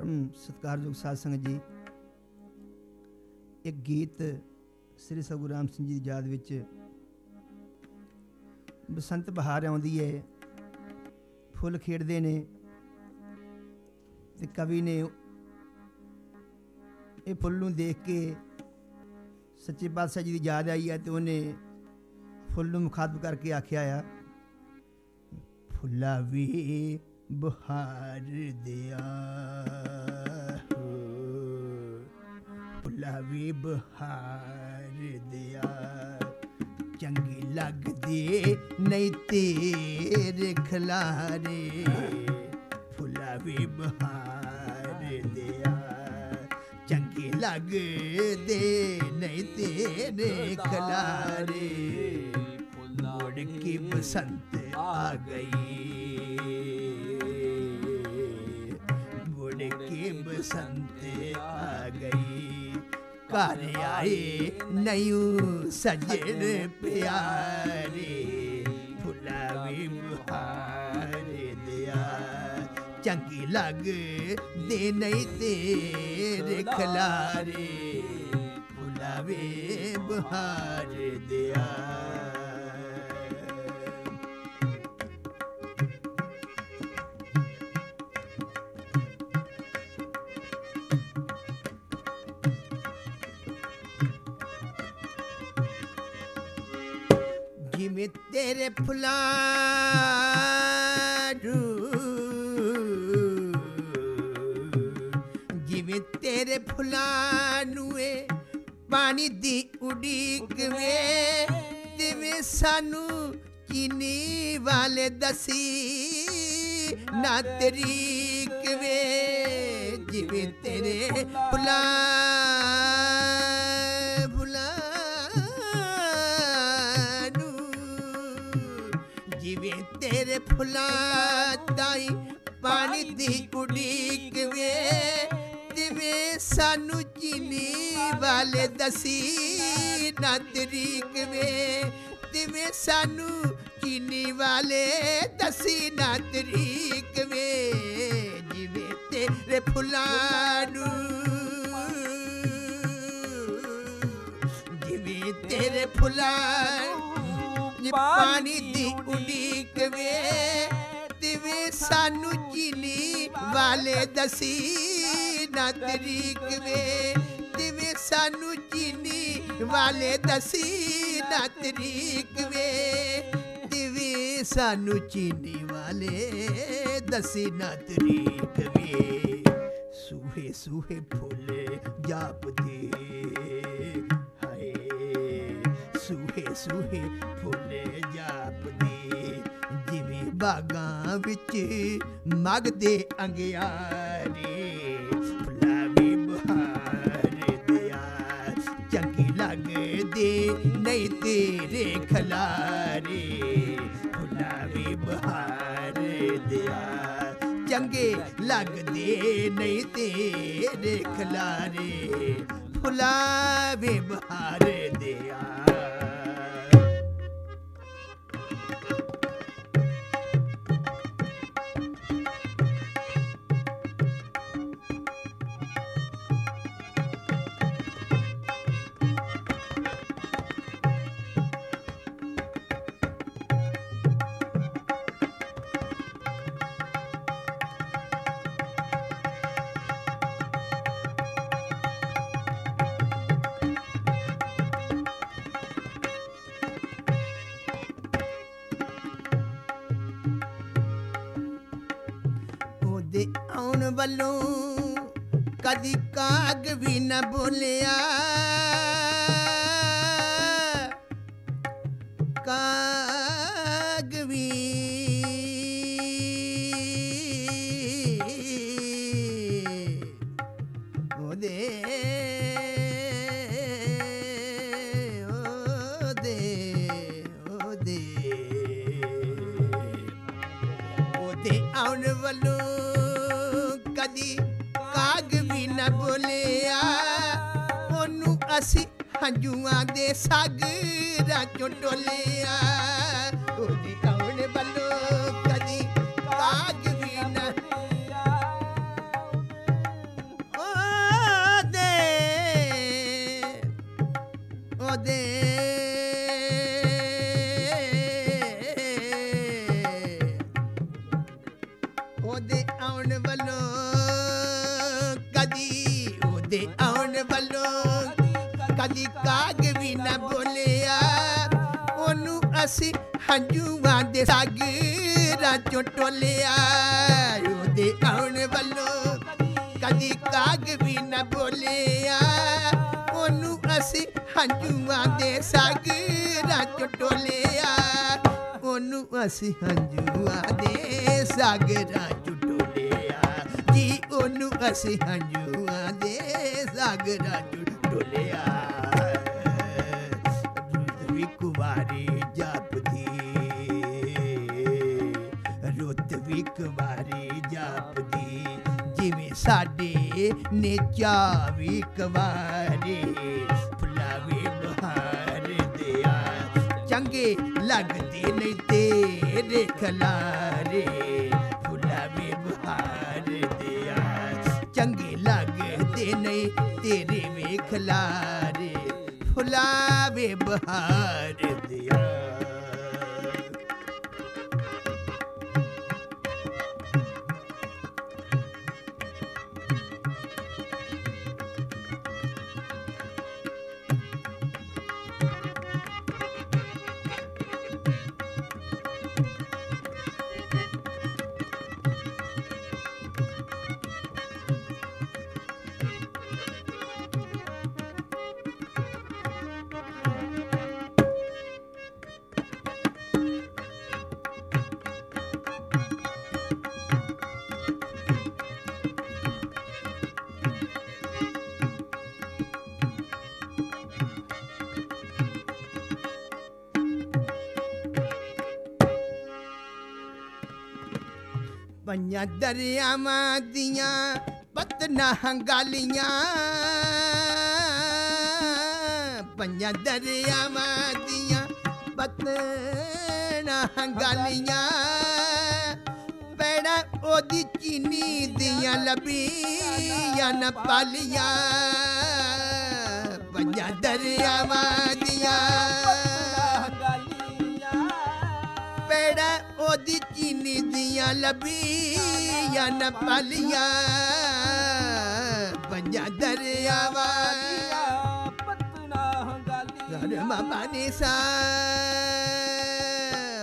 ਪਰਮ ਸਤਿਕਾਰਯੋਗ ਸਾਧ ਸੰਗਤ ਜੀ, ਇੱਕ ਗੀਤ ਸ੍ਰੀ ਸਗੂ ਰਾਮ ਸਿੰਘ ਜੀ ਦੀ ਯਾਦ ਵਿੱਚ ਬਸੰਤ ਬਹਾਰ ਆਉਂਦੀ ਹੈ ਫੁੱਲ ਖੇਡਦੇ ਨੇ ਤੇ ਕਵੀ ਨੇ ਇਹ ਫੁੱਲ ਨੂੰ ਦੇਖ ਕੇ ਸੱਚੇ ਪਾਤਸ਼ਾਹ ਜੀ ਦੀ ਯਾਦ ਆਈ ਹੈ ਤੇ ਉਹਨੇ ਫੁੱਲ ਨੂੰ ਮੁਖਾਤਬ ਕਰਕੇ ਆਖਿਆ ਆ, ਫੁੱਲਾ ਵੀ ਬਹਾਰ ਦਿਆ। ਫੁੱਲਾ ਵੀ ਬਹਾਰ ਦਿਆ। ਚੰਗੀ ਲੱਗਦੀ ਨਹੀਂ ਤੇਰੇ ਖਲਾਰੇ। ਫੁੱਲਾ ਵੀ ਬਹਾਰ ਦਿਆ। ਚੰਗੀ ਲੱਗਦੇ ਨਹੀਂ ਤੇਰੇ ਖਲਾਰੇ। ਮੁੜ ਕੇ ਬਸੰਤ ਆ ਗਈ। ਕੇ ਆ ਗਈ। ਘਰ ਆਏ ਨਯੂ ਸਜਣ ਪਿਆਰੇ, ਫੁੱਲਾ ਵੀ ਬਹਾਰ ਦਿਆ। ਚੰਗੀ ਲੱਗ ਦੇ ਨਹੀਂ ਤੇਰੇ ਖਲਾਰੇ, ਫੁੱਲਾ ਵੀ ਬਹਾਰ ਦਿਆ। ਤੇਰੇ ਫੁੱਲਾਂ ਨੂੰ ਜਿਵੇਂ ਤੇਰੇ ਫੁੱਲਾਂ ਨੂੰ ਏ ਪਾਣੀ ਦੀ ਉਡੀਕ ਵੇ। ਜਿਵੇਂ ਸਾਨੂੰ ਚੀਨੀ ਵਾਲੇ ਦਸੀ ਨਾ ਤਰੀਕ ਵੇ। ਜਿਵੇਂ ਤੇਰੇ ਫੁੱਲਾਂ ਫੁੱਲਾਂ ਤਾਈ ਪਾਣੀ ਦੀ ਕੁੜੀ ਕਿਵੇਂ ਜਿਵੇਂ ਸਾਨੂੰ ਚੀਨੀ ਵਾਲੇ ਦਸੀ ਨਾ ਤਰੀਕ ਵੇ, ਜਿਵੇਂ ਸਾਨੂੰ ਚੀਨੀ ਵਾਲੇ ਦਸੀ ਨਾ ਤਰੀਕ ਵੇ, ਜਿਵੇਂ ਤੇਰੇ ਫੁੱਲਾਂ ਨੂੰ, ਜਿਵੇਂ ਤੇਰੇ ਫੁੱਲਾਂ ਪਾਣੀ ਦੀ ਉਡੀਕ ਵੇ, ਤਿਵੇਂ ਸਾਨੂੰ ਚੀਨੀ ਵਾਲੇ ਦਸੀ ਨਾ ਤਰੀਕ ਵੇ। ਤਿਵੇਂ ਸਾਨੂੰ ਚੀਨੀ ਵਾਲੇ ਦਸੀ ਨਾ ਤਰੀਕ ਵੇ। ਤਿਵੇਂ ਸਾਨੂੰ ਚੀਨੀ ਵਾਲੇ ਦਸੀ ਨਾ ਤਰੀਕ ਵੇ। ਸੂਹੇ ਸੂਹੇ ਫੁੱਲ ਜਾਪਦੇ। ਸੂਹੇ ਸੂਹੇ ਫੁੱਲ ਜਾਪਦੇ ਜਿਵੇਂ ਬਾਗਾਂ ਵਿੱਚ ਮਗਦੇ ਅੰਗਿਆਰੇ ਫੁੱਲਾਂ ਵੀ ਬਹਾਰ ਦਿਆ। ਚੰਗੀ ਲੱਗਦੇ ਨਹੀਂ ਤੇਰੇ ਖਲਾਰੇ ਫੁੱਲਾਂ ਵੀ ਬਹਾਰ ਦਿਆ। ਚੰਗੇ ਲੱਗਦੇ ਨਹੀਂ ਤੇਰੇ ਖਲਾਰੇ ਫੁੱਲਾਂ ਵੀ ਬਹਾਰ ਦਿਆ। ਉਹਦੇ ਵੱਲੋਂ ਕਦੀ ਕਾਗ ਵੀ ਨਾ ਬੋਲਿਆ ਕਾਗ ਵੀ ਉਹਦੇ ਅਸੀਂ ਦੇ ਸਾਗਰਾਂ ਚੋਂ ਟੋਲਿਆ ਉਹਦੇ ਹੰਝੂਆਂ ਦੇ ਸਾਗਰਾਂ ਟੋਲਿਆ, ਉਹਦੇ ਆਉਣ ਵੱਲੋਂ ਕਦੀ ਕਾਗ ਵੀ ਨਾ ਬੋਲਿਆ। ਉਹਨੂੰ ਅਸੀਂ ਹੰਝੂਆਂ ਦੇ ਸਾਗਰਾਂ ਚੋਂ ਟੋਲਿਆ, ਉਹਨੂੰ ਅਸੀਂ ਹੰਝੂਆਂ ਦੇ ਸਾਗਰਾਂ ਚੋਂ ਟੋਲਿਆ। ਜੀ, ਉਹਨੂੰ ਅਸੀਂ ਹੰਝੂਆਂ ਦੇ ਸਾਗਰਾਂ ਚੋਂ ਟੋਲਿਆ। ਸਾਡੇ ਨੇ ਚਾਵੀ ਕੁਵਾਰੀ ਫੁੱਲਾਵੇ ਬਹਾਰ ਦਿਆ। ਚੰਗੇ ਲੱਗਦੇ ਨਹੀਂ ਤੇਰੇ ਖਲਾਰੇ, ਫੁੱਲਾਵੇ ਬਹਾਰ ਦਿਆ। ਚੰਗੇ ਲੱਗਦੇ ਨਹੀਂ ਤੇਰੇ ਵੇਖਲਾਰੇ ਲਾਰੇ ਫੁੱਲਾਵੇ ਬਹਾਰ ਪੰਜਾਂ ਦਰਿਆਵਾਂ ਦੀਆਂ ਪਤਨਾ ਹੰਗਾਲੀਆਂ ਪੰਜਾਂ ਦਰਿਆਵਾਂ ਦੀਆਂ ਪਤਨਾ ਹੰਗਾਲੀਆਂ ਪੈੜਾ ਉਹਦੀ ਚੀਨੀ ਦੀਆਂ ਲੱਭੀਆਂ ਨਾ ਪਾਲੀਆਂ। ਪੰਜਾਂ ਦਰਿਆਵਾਂ ਦੀਆਂ ਉਹਦੀ ਚੀਨੀ ਦੀਆਂ ਲੱਭੀਆਂ ਨਾ ਪਾਲੀਆਂ ਪੰਜਾਂ ਦਰਿਆਵਾਂ ਰੇ ਮਾਮਾ ਨੇ ਸਾ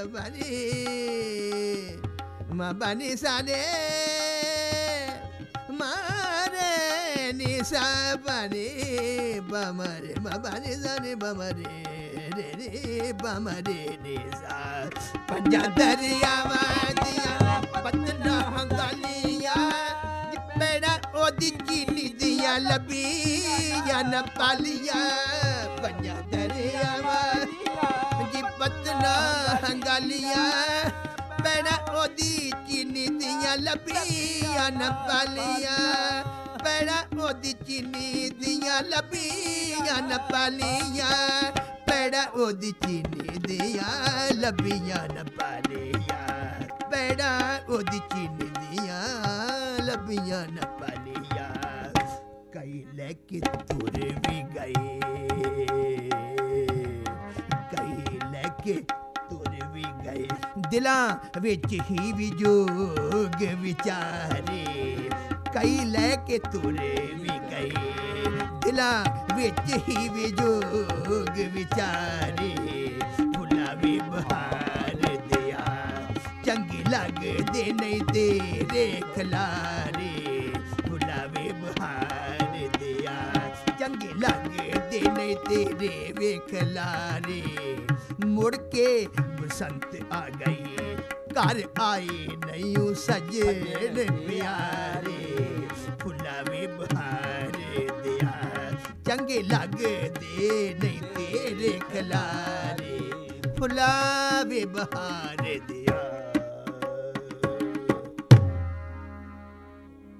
ਬਰੇ ਮਾਮਾ ਨੇ ਸਾ ਨੇ ਮਾਰੇ ਨੇ ਸਾ ਬਰੇ ਬਮਰੇ ਮਾਮਾ ਨੇ ਸਾ ਨੇ ਬਮਰੇ ਰੇ ਰੇ ਬਮਰੇ ਨੇ ਸਾ ਪੰਜਾਂ ਦਰਿਆਵਾਂ ਦੀਆਂ ਪਤਨਾ ਹੰਗਾਲੀਆਂ ਪੈੜਾ ਉਹਦੀ ਚੀਨੀ ਦੀਆਂ ਲੱਭੀਆਂ ਨਾ ਪਾਲੀਆਂ ਪੰਜਾਂ ਦਰਿਆਵਾਂ ਜੀ ਪਤਨਾ ਹੰਗਾਲੀਆਂ ਪੈੜਾ ਉਹਦੀ ਚੀਨੀ ਦੀਆਂ ਲੱਭੀਆਂ ਨਾ ਪਾਲੀਆਂ ਪੈੜਾ ਉਹਦੀ ਚੀਨੀ ਦੀਆਂ ਲੱਭੀਆਂ ਨਾ ਪਾਲੀਆਂ ਪੈੜਾ ਉਹਦੀ ਚੀਨੀ ਦੀਆਂ ਲੱਭੀਆਂ ਨਾ ਪਾਲੀਆਂ ਪੈੜਾ ਉਹਦੀ ਚੀਨੀ ਦੀਆਂ ਲੱਭੀਆਂ ਨਾ ਪਾਲੀਆਂ ਕਈ ਲੈ ਕੇ ਤੁਰ ਵੀ ਗਏ। ਕਈ ਲੈ ਕੇ ਤੁਰ ਵੀ ਗਏ। ਦਿਲਾਂ ਵਿੱਚ ਹੀ ਵੀ ਜੋਗ ਵਿਚਾਰੇ। ਕਈ ਲੈ ਕੇ ਤੁਰ ਵੀ ਕਈ। ਦਿਲਾ ਵਿੱਚ ਹੀ ਵੀ ਜੋਗ ਵਿਚਾਰੇ ਵੀ ਬਹਾਰ ਦਿਆ। ਚੰਗੀ ਲੱਗਦੇ ਨਹੀਂ ਤੇਰੇ ਖਲਾਰੀ, ਫੁੱਲਾਂ ਵੀ ਬਹਾਰ ਦਿਆ। ਚੰਗੀ ਲੱਗਦੇ ਨਹੀਂ ਤੇਰੇ ਵੇਖ ਲਾਰੇ ਮੁੜ ਕੇ ਬਸੰਤ ਆ ਗਈ, ਘਰ ਆਏ ਨਹੀਂ ਉਹ ਸਜਣ ਪਿਆਰੇ। ਫੁੱਲਾਂ ਵੀ ਬਹਾਰ ਦਿਆ। ਚੰਗੇ ਲੱਗਦੇ ਨਹੀਂ ਤੇਰੇ ਖਲਾਰੇ। ਫੁੱਲਾਂ ਵੀ ਬਹਾਰ ਦਿਆ।